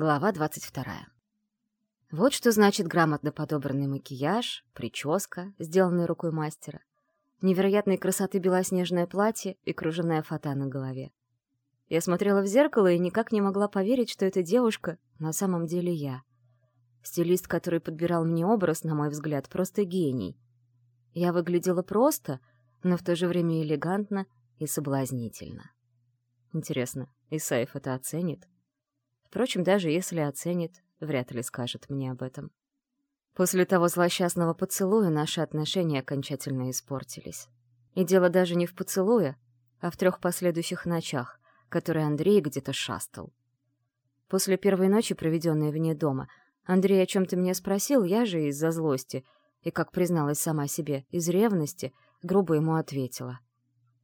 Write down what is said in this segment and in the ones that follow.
Глава 22. Вот что значит грамотно подобранный макияж, прическа, сделанная рукой мастера, невероятной красоты белоснежное платье и кружевная фата на голове. Я смотрела в зеркало и никак не могла поверить, что эта девушка на самом деле я. Стилист, который подбирал мне образ, на мой взгляд, просто гений. Я выглядела просто, но в то же время элегантно и соблазнительно. Интересно, Исаев это оценит? Впрочем, даже если оценит, вряд ли скажет мне об этом. После того злосчастного поцелуя наши отношения окончательно испортились. И дело даже не в поцелуе, а в трех последующих ночах, которые Андрей где-то шастал. После первой ночи, проведенной вне дома, Андрей о чем-то меня спросил, я же из-за злости, и, как призналась сама себе, из ревности, грубо ему ответила.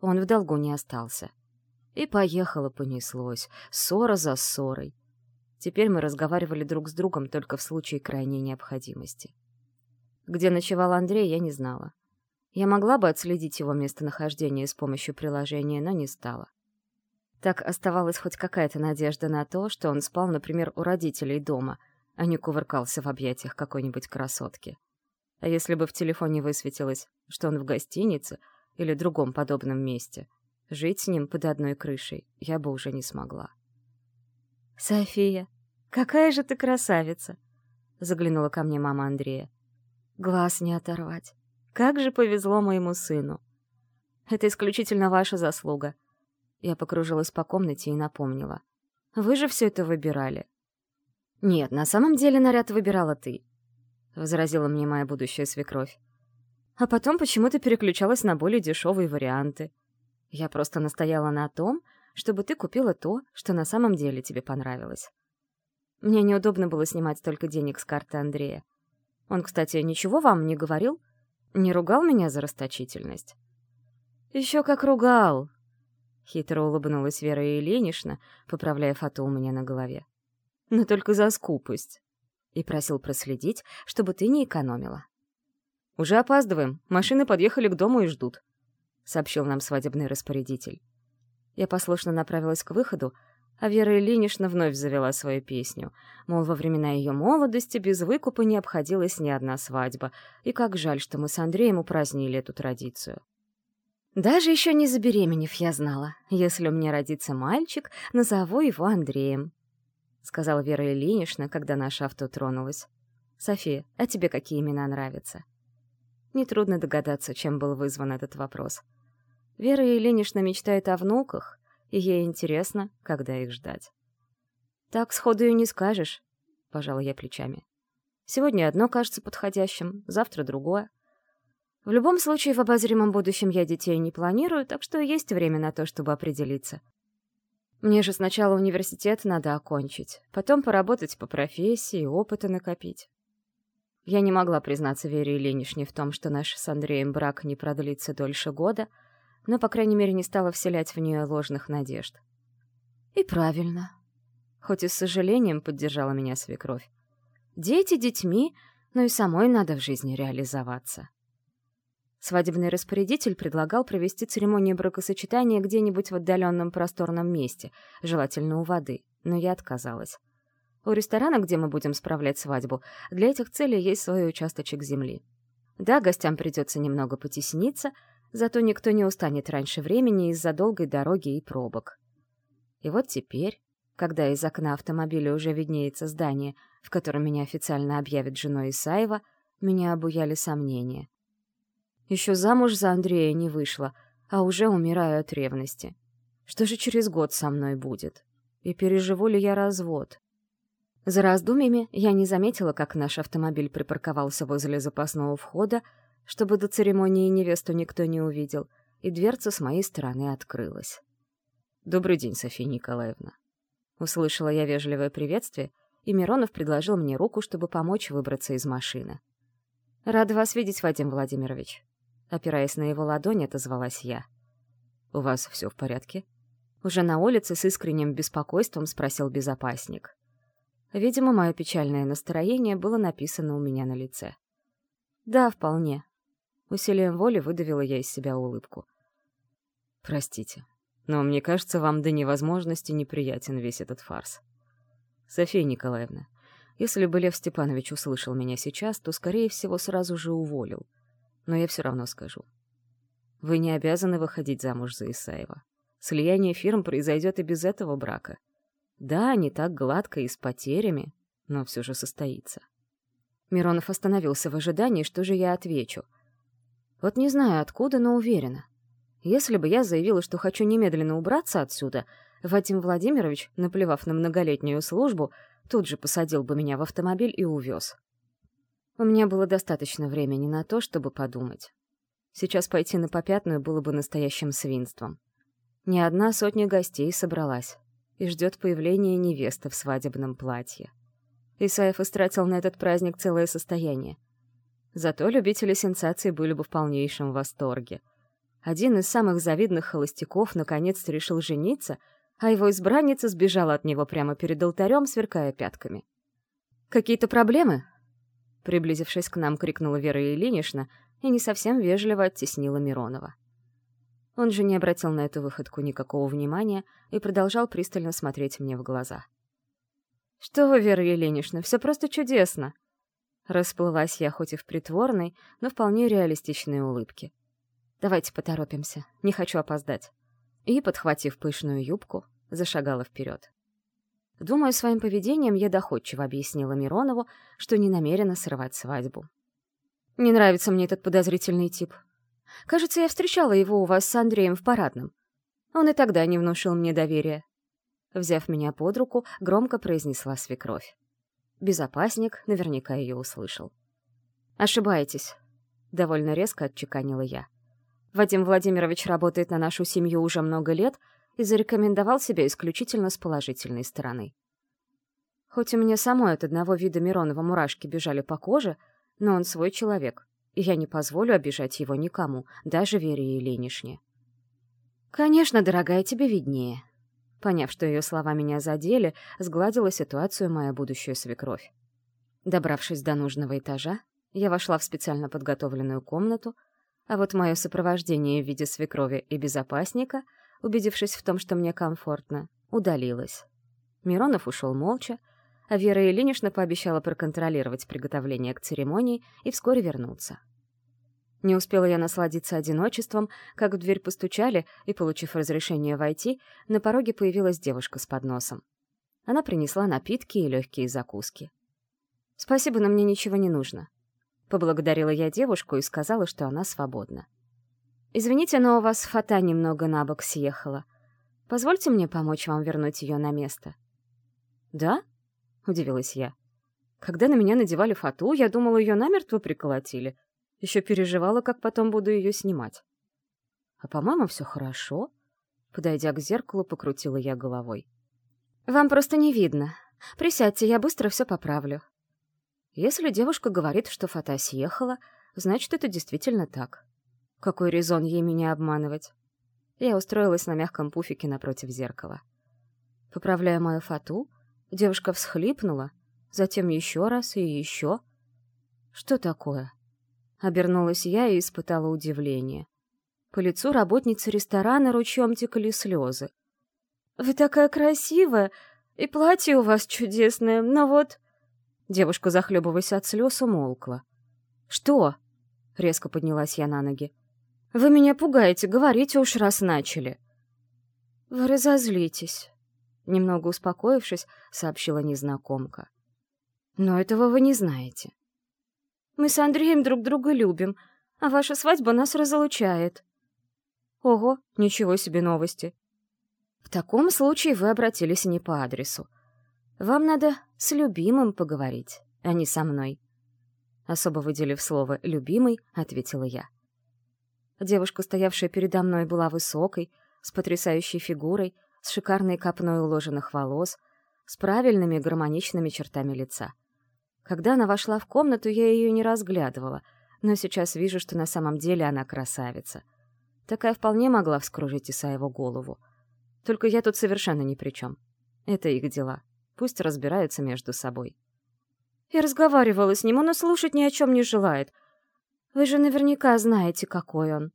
Он в долгу не остался. И поехало понеслось, ссора за ссорой. Теперь мы разговаривали друг с другом только в случае крайней необходимости. Где ночевал Андрей, я не знала. Я могла бы отследить его местонахождение с помощью приложения, но не стала. Так оставалась хоть какая-то надежда на то, что он спал, например, у родителей дома, а не кувыркался в объятиях какой-нибудь красотки. А если бы в телефоне высветилось, что он в гостинице или другом подобном месте, жить с ним под одной крышей я бы уже не смогла. «София, какая же ты красавица!» — заглянула ко мне мама Андрея. «Глаз не оторвать. Как же повезло моему сыну!» «Это исключительно ваша заслуга». Я покружилась по комнате и напомнила. «Вы же все это выбирали». «Нет, на самом деле наряд выбирала ты», — возразила мне моя будущая свекровь. «А потом почему-то переключалась на более дешевые варианты. Я просто настояла на том, чтобы ты купила то, что на самом деле тебе понравилось. Мне неудобно было снимать столько денег с карты Андрея. Он, кстати, ничего вам не говорил? Не ругал меня за расточительность? Еще как ругал! Хитро улыбнулась Вера Ильинична, поправляя фату у меня на голове. Но только за скупость. И просил проследить, чтобы ты не экономила. «Уже опаздываем. Машины подъехали к дому и ждут», — сообщил нам свадебный распорядитель. Я послушно направилась к выходу, а Вера Ильинична вновь завела свою песню. Мол, во времена ее молодости без выкупа не обходилась ни одна свадьба, и как жаль, что мы с Андреем упразднили эту традицию. «Даже еще не забеременев, я знала. Если у меня родится мальчик, назову его Андреем», — сказала Вера Ильинична, когда наше авто тронулось. «София, а тебе какие имена нравятся?» Нетрудно догадаться, чем был вызван этот вопрос — Вера Ильинична мечтает о внуках, и ей интересно, когда их ждать. «Так сходу и не скажешь», — пожала я плечами. «Сегодня одно кажется подходящим, завтра другое. В любом случае, в обозримом будущем я детей не планирую, так что есть время на то, чтобы определиться. Мне же сначала университет надо окончить, потом поработать по профессии, опыта накопить. Я не могла признаться Вере Ильиничне в том, что наш с Андреем брак не продлится дольше года — но, по крайней мере, не стала вселять в нее ложных надежд. И правильно. Хоть и с сожалением поддержала меня свекровь. Дети детьми, но и самой надо в жизни реализоваться. Свадебный распорядитель предлагал провести церемонию бракосочетания где-нибудь в отдаленном просторном месте, желательно у воды, но я отказалась. У ресторана, где мы будем справлять свадьбу, для этих целей есть свой участочек земли. Да, гостям придется немного потесниться — Зато никто не устанет раньше времени из-за долгой дороги и пробок. И вот теперь, когда из окна автомобиля уже виднеется здание, в котором меня официально объявят женой Исаева, меня обуяли сомнения. Еще замуж за Андрея не вышла, а уже умираю от ревности. Что же через год со мной будет? И переживу ли я развод? За раздумьями я не заметила, как наш автомобиль припарковался возле запасного входа, чтобы до церемонии невесту никто не увидел, и дверца с моей стороны открылась. «Добрый день, София Николаевна». Услышала я вежливое приветствие, и Миронов предложил мне руку, чтобы помочь выбраться из машины. «Рада вас видеть, Вадим Владимирович». Опираясь на его ладонь, отозвалась я. «У вас все в порядке?» Уже на улице с искренним беспокойством спросил безопасник. Видимо, мое печальное настроение было написано у меня на лице. «Да, вполне», Усилием воли выдавила я из себя улыбку. «Простите, но мне кажется, вам до невозможности неприятен весь этот фарс». София Николаевна, если бы Лев Степанович услышал меня сейчас, то, скорее всего, сразу же уволил. Но я все равно скажу. Вы не обязаны выходить замуж за Исаева. Слияние фирм произойдет и без этого брака. Да, не так гладко и с потерями, но все же состоится. Миронов остановился в ожидании, что же я отвечу. Вот не знаю откуда, но уверена. Если бы я заявила, что хочу немедленно убраться отсюда, Вадим Владимирович, наплевав на многолетнюю службу, тут же посадил бы меня в автомобиль и увез. У меня было достаточно времени на то, чтобы подумать. Сейчас пойти на попятную было бы настоящим свинством. Ни одна сотня гостей собралась и ждет появления невесты в свадебном платье. Исаев истратил на этот праздник целое состояние. Зато любители сенсаций были бы в полнейшем восторге. Один из самых завидных холостяков наконец-то решил жениться, а его избранница сбежала от него прямо перед алтарем, сверкая пятками. «Какие-то проблемы?» Приблизившись к нам, крикнула Вера Ильинична и не совсем вежливо оттеснила Миронова. Он же не обратил на эту выходку никакого внимания и продолжал пристально смотреть мне в глаза. «Что вы, Вера Еленишна, все просто чудесно!» Расплылась я хоть и в притворной, но вполне реалистичной улыбке. «Давайте поторопимся, не хочу опоздать». И, подхватив пышную юбку, зашагала вперед. Думаю, своим поведением я доходчиво объяснила Миронову, что не намерена срывать свадьбу. «Не нравится мне этот подозрительный тип. Кажется, я встречала его у вас с Андреем в парадном. Он и тогда не внушил мне доверия. Взяв меня под руку, громко произнесла свекровь. Безопасник наверняка ее услышал. «Ошибаетесь», — довольно резко отчеканила я. «Вадим Владимирович работает на нашу семью уже много лет и зарекомендовал себя исключительно с положительной стороны. Хоть у меня самой от одного вида Миронова мурашки бежали по коже, но он свой человек, и я не позволю обижать его никому, даже Вере Еленишне. «Конечно, дорогая, тебе виднее». Поняв, что ее слова меня задели, сгладила ситуацию моя будущая свекровь. Добравшись до нужного этажа, я вошла в специально подготовленную комнату, а вот мое сопровождение в виде свекрови и безопасника, убедившись в том, что мне комфортно, удалилось. Миронов ушел молча, а Вера Ильинична пообещала проконтролировать приготовление к церемонии и вскоре вернуться. Не успела я насладиться одиночеством, как в дверь постучали, и, получив разрешение войти, на пороге появилась девушка с подносом. Она принесла напитки и легкие закуски. «Спасибо, но мне ничего не нужно». Поблагодарила я девушку и сказала, что она свободна. «Извините, но у вас фата немного на бок съехала. Позвольте мне помочь вам вернуть ее на место». «Да?» — удивилась я. Когда на меня надевали фату, я думала, ее намертво приколотили. Еще переживала, как потом буду ее снимать. А, по-моему, все хорошо. Подойдя к зеркалу, покрутила я головой. «Вам просто не видно. Присядьте, я быстро все поправлю». Если девушка говорит, что фата съехала, значит, это действительно так. Какой резон ей меня обманывать? Я устроилась на мягком пуфике напротив зеркала. Поправляя мою фату, Девушка всхлипнула, затем еще раз и еще. «Что такое?» Обернулась я и испытала удивление. По лицу работницы ресторана ручьем текли слезы. «Вы такая красивая, и платье у вас чудесное, но вот...» Девушка, захлебываясь от слез, умолкла. «Что?» — резко поднялась я на ноги. «Вы меня пугаете, говорите уж раз начали». «Вы разозлитесь», Немного успокоившись, сообщила незнакомка. «Но этого вы не знаете. Мы с Андреем друг друга любим, а ваша свадьба нас разлучает». «Ого, ничего себе новости!» «В таком случае вы обратились не по адресу. Вам надо с любимым поговорить, а не со мной». Особо выделив слово «любимый», ответила я. Девушка, стоявшая передо мной, была высокой, с потрясающей фигурой, с шикарной копной уложенных волос, с правильными гармоничными чертами лица. Когда она вошла в комнату, я ее не разглядывала, но сейчас вижу, что на самом деле она красавица. Такая вполне могла вскружить Исаеву голову. Только я тут совершенно ни при чем. Это их дела. Пусть разбираются между собой. Я разговаривала с ним, и слушать ни о чем не желает. Вы же наверняка знаете, какой он.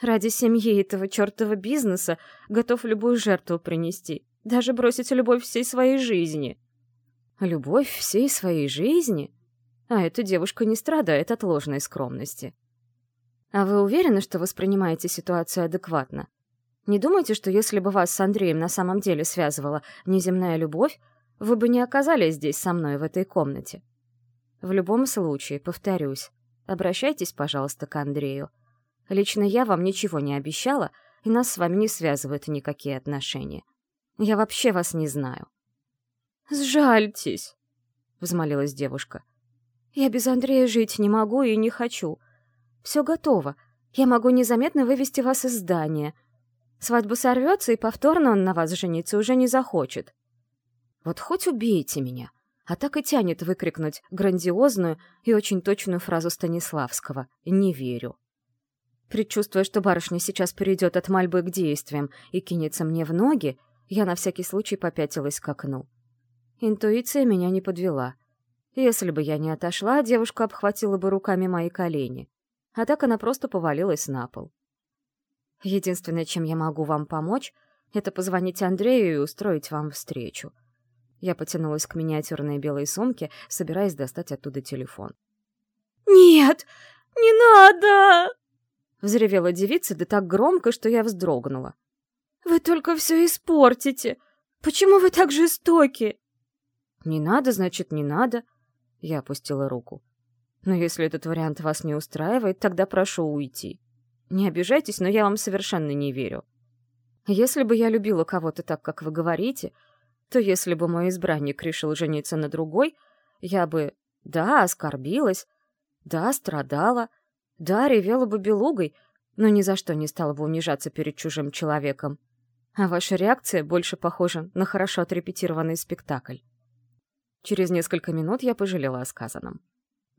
Ради семьи этого чертова бизнеса готов любую жертву принести, даже бросить любовь всей своей жизни. Любовь всей своей жизни? А эта девушка не страдает от ложной скромности. А вы уверены, что воспринимаете ситуацию адекватно? Не думайте, что если бы вас с Андреем на самом деле связывала неземная любовь, вы бы не оказались здесь со мной в этой комнате. В любом случае, повторюсь, обращайтесь, пожалуйста, к Андрею. Лично я вам ничего не обещала, и нас с вами не связывают никакие отношения. Я вообще вас не знаю. «Сжальтесь!» — взмолилась девушка. «Я без Андрея жить не могу и не хочу. Все готово. Я могу незаметно вывести вас из здания. Свадьба сорвется, и повторно он на вас жениться уже не захочет. Вот хоть убейте меня!» А так и тянет выкрикнуть грандиозную и очень точную фразу Станиславского «Не верю». Предчувствуя, что барышня сейчас перейдет от мольбы к действиям и кинется мне в ноги, я на всякий случай попятилась к окну. Интуиция меня не подвела. Если бы я не отошла, девушка обхватила бы руками мои колени. А так она просто повалилась на пол. Единственное, чем я могу вам помочь, это позвонить Андрею и устроить вам встречу. Я потянулась к миниатюрной белой сумке, собираясь достать оттуда телефон. «Нет, не надо!» Взревела девица, да так громко, что я вздрогнула. «Вы только все испортите! Почему вы так жестоки?» «Не надо, значит, не надо», — я опустила руку. «Но если этот вариант вас не устраивает, тогда прошу уйти. Не обижайтесь, но я вам совершенно не верю. Если бы я любила кого-то так, как вы говорите, то если бы мой избранник решил жениться на другой, я бы, да, оскорбилась, да, страдала, да, ревела бы белугой, но ни за что не стала бы унижаться перед чужим человеком. А ваша реакция больше похожа на хорошо отрепетированный спектакль. Через несколько минут я пожалела о сказанном.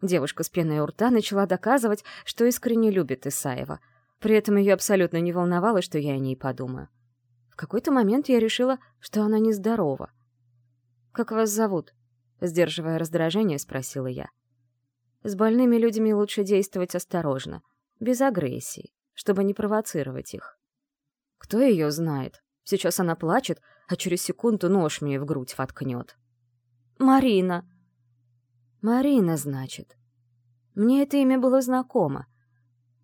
Девушка с пеной у рта начала доказывать, что искренне любит Исаева. При этом ее абсолютно не волновало, что я о ней подумаю. В какой-то момент я решила, что она нездорова. «Как вас зовут?» — сдерживая раздражение, спросила я. С больными людьми лучше действовать осторожно, без агрессии, чтобы не провоцировать их. Кто ее знает? Сейчас она плачет, а через секунду нож мне в грудь воткнет. Марина. Марина, значит. Мне это имя было знакомо.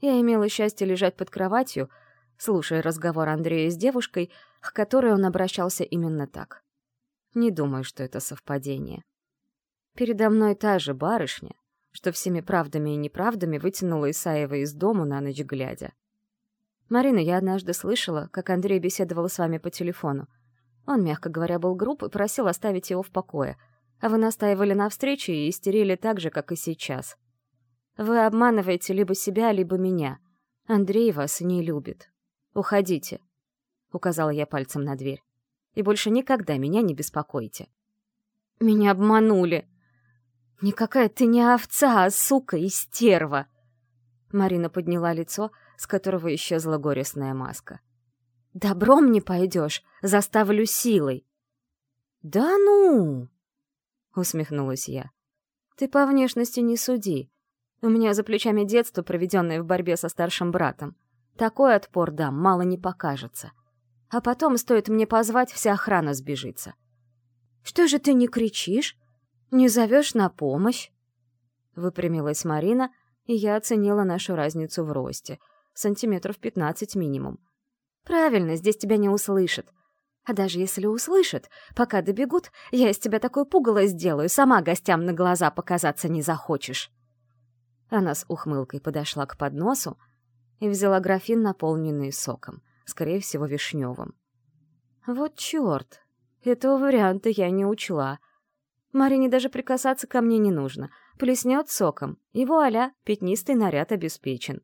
Я имела счастье лежать под кроватью, слушая разговор Андрея с девушкой, к которой он обращался именно так. Не думаю, что это совпадение. Передо мной та же барышня, что всеми правдами и неправдами вытянула Исаева из дому на ночь глядя. «Марина, я однажды слышала, как Андрей беседовал с вами по телефону. Он, мягко говоря, был груб и просил оставить его в покое — а вы настаивали на встрече и истерили так же, как и сейчас. Вы обманываете либо себя, либо меня. Андрей вас не любит. Уходите, — указала я пальцем на дверь. И больше никогда меня не беспокойте. Меня обманули. Никакая ты не овца, а сука и стерва. Марина подняла лицо, с которого исчезла горестная маска. «Добром не пойдешь, заставлю силой». «Да ну!» Усмехнулась я. Ты по внешности не суди. У меня за плечами детство, проведенное в борьбе со старшим братом. Такой отпор дам, мало не покажется. А потом, стоит мне позвать, вся охрана сбежится. Что же ты не кричишь? Не зовешь на помощь? Выпрямилась Марина, и я оценила нашу разницу в росте. Сантиметров пятнадцать минимум. Правильно, здесь тебя не услышат. А даже если услышат, пока добегут, я из тебя такое пугало сделаю, сама гостям на глаза показаться не захочешь. Она с ухмылкой подошла к подносу и взяла графин, наполненный соком, скорее всего, вишневым. Вот черт, этого варианта я не учла. Марине даже прикасаться ко мне не нужно. Плеснет соком, и вуаля, пятнистый наряд обеспечен.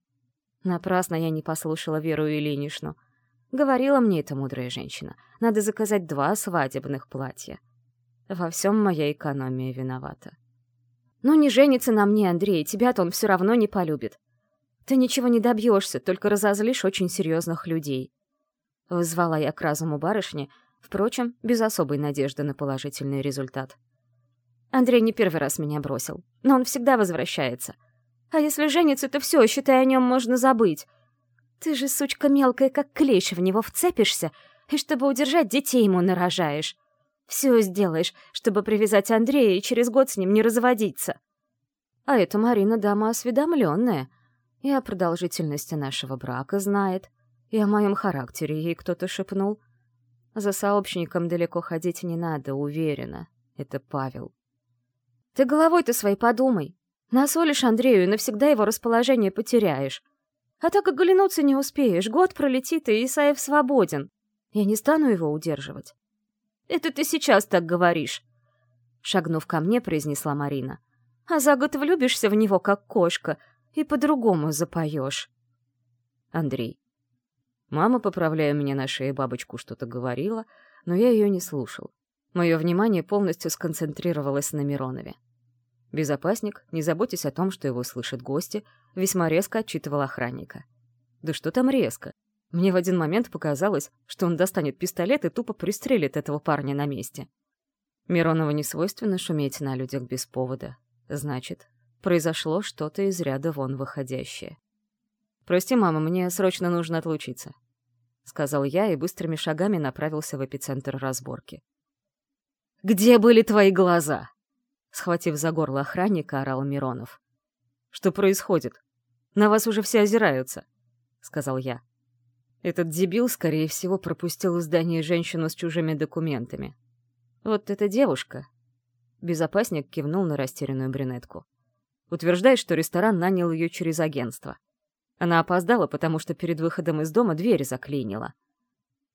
Напрасно я не послушала Веру Ильиничну — Говорила мне эта мудрая женщина. Надо заказать два свадебных платья. Во всем моя экономия виновата. Ну не женится на мне, Андрей, тебя-то он все равно не полюбит. Ты ничего не добьешься, только разозлишь очень серьезных людей. Вызвала я к разуму барышни, впрочем, без особой надежды на положительный результат. Андрей не первый раз меня бросил, но он всегда возвращается. А если женится, то все, считай, о нем можно забыть. Ты же, сучка мелкая, как клещ, в него вцепишься, и чтобы удержать, детей ему нарожаешь. Все сделаешь, чтобы привязать Андрея и через год с ним не разводиться. А эта Марина дама осведомленная. И о продолжительности нашего брака знает, и о моем характере ей кто-то шепнул. За сообщником далеко ходить не надо, уверена. Это Павел. Ты головой-то своей подумай. Насолишь Андрею и навсегда его расположение потеряешь. А так оглянуться не успеешь, год пролетит, и Исаев свободен. Я не стану его удерживать. Это ты сейчас так говоришь. Шагнув ко мне, произнесла Марина. А за год влюбишься в него, как кошка, и по-другому запоешь. Андрей. Мама, поправляя меня на шее бабочку, что-то говорила, но я ее не слушал. Мое внимание полностью сконцентрировалось на Миронове. Безопасник, не заботясь о том, что его слышат гости, весьма резко отчитывал охранника. Да что там резко? Мне в один момент показалось, что он достанет пистолет и тупо пристрелит этого парня на месте. Миронову не свойственно шуметь на людях без повода. Значит, произошло что-то из ряда вон выходящее. «Прости, мама, мне срочно нужно отлучиться», — сказал я и быстрыми шагами направился в эпицентр разборки. «Где были твои глаза?» Схватив за горло охранника, орал Миронов. «Что происходит? На вас уже все озираются», — сказал я. Этот дебил, скорее всего, пропустил в здание женщину с чужими документами. Вот эта девушка. Безопасник кивнул на растерянную брюнетку. Утверждает, что ресторан нанял ее через агентство. Она опоздала, потому что перед выходом из дома дверь заклинила.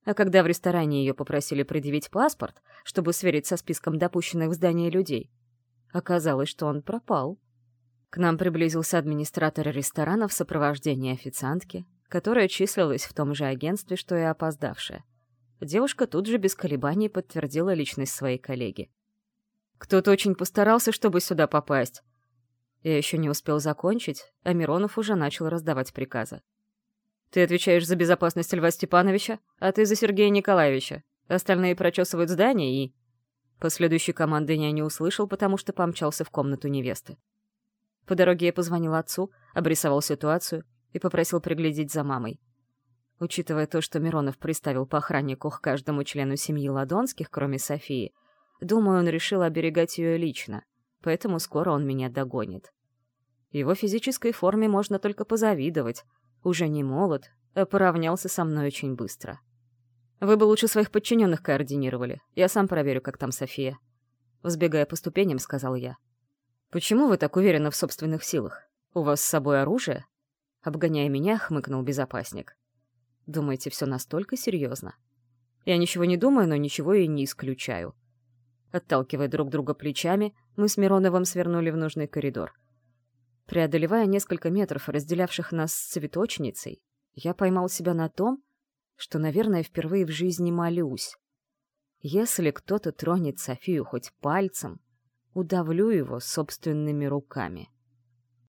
А когда в ресторане ее попросили предъявить паспорт, чтобы сверить со списком допущенных в здание людей, Оказалось, что он пропал. К нам приблизился администратор ресторана в сопровождении официантки, которая числилась в том же агентстве, что и опоздавшая. Девушка тут же без колебаний подтвердила личность своей коллеги. «Кто-то очень постарался, чтобы сюда попасть». Я еще не успел закончить, а Миронов уже начал раздавать приказы. «Ты отвечаешь за безопасность Льва Степановича, а ты за Сергея Николаевича. Остальные прочесывают здание и...» Последующей команды я не услышал, потому что помчался в комнату невесты. По дороге я позвонил отцу, обрисовал ситуацию и попросил приглядеть за мамой. Учитывая то, что Миронов приставил по охраннику к каждому члену семьи Ладонских, кроме Софии, думаю, он решил оберегать ее лично, поэтому скоро он меня догонит. Его физической форме можно только позавидовать. Уже не молод, а поравнялся со мной очень быстро. Вы бы лучше своих подчиненных координировали. Я сам проверю, как там София. Взбегая по ступеням, сказал я. Почему вы так уверены в собственных силах? У вас с собой оружие? Обгоняя меня, хмыкнул безопасник. Думаете, все настолько серьезно? Я ничего не думаю, но ничего и не исключаю. Отталкивая друг друга плечами, мы с Мироновым свернули в нужный коридор. Преодолевая несколько метров, разделявших нас с цветочницей, я поймал себя на том, что, наверное, впервые в жизни молюсь. Если кто-то тронет Софию хоть пальцем, удавлю его собственными руками.